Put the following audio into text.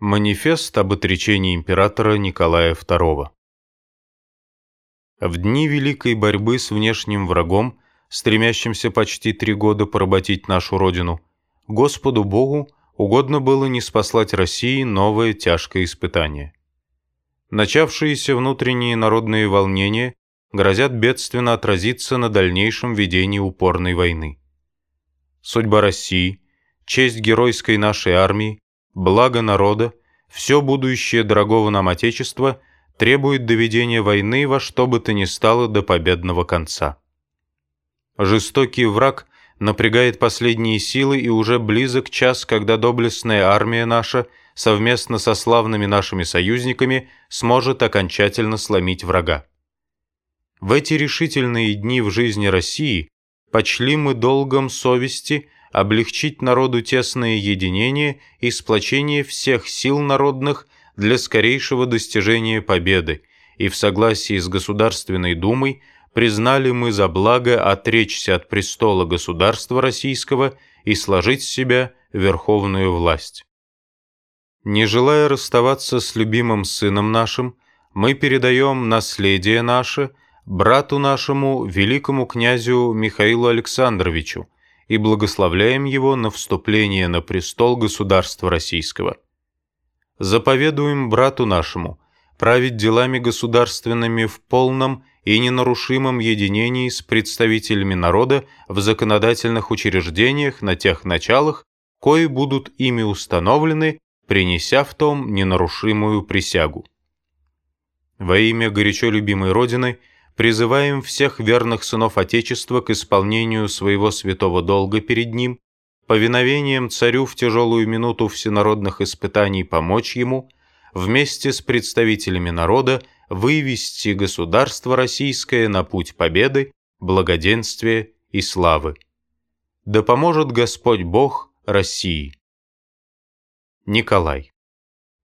Манифест об отречении императора Николая II. В дни великой борьбы с внешним врагом, стремящимся почти три года поработить нашу Родину, Господу Богу угодно было не спаслать России новое тяжкое испытание. Начавшиеся внутренние народные волнения грозят бедственно отразиться на дальнейшем ведении упорной войны. Судьба России, честь геройской нашей армии, благо народа, все будущее дорогого нам Отечества требует доведения войны во что бы то ни стало до победного конца. Жестокий враг напрягает последние силы и уже близок час, когда доблестная армия наша совместно со славными нашими союзниками сможет окончательно сломить врага. В эти решительные дни в жизни России почли мы долгом совести облегчить народу тесное единение и сплочение всех сил народных для скорейшего достижения победы, и в согласии с Государственной Думой признали мы за благо отречься от престола государства российского и сложить с себя верховную власть. Не желая расставаться с любимым сыном нашим, мы передаем наследие наше брату нашему, великому князю Михаилу Александровичу, и благословляем его на вступление на престол государства российского. Заповедуем брату нашему править делами государственными в полном и ненарушимом единении с представителями народа в законодательных учреждениях на тех началах, кои будут ими установлены, принеся в том ненарушимую присягу. Во имя горячо любимой Родины – призываем всех верных сынов Отечества к исполнению своего святого долга перед Ним, повиновением царю в тяжелую минуту всенародных испытаний помочь ему, вместе с представителями народа вывести государство российское на путь победы, благоденствия и славы. Да поможет Господь Бог России. Николай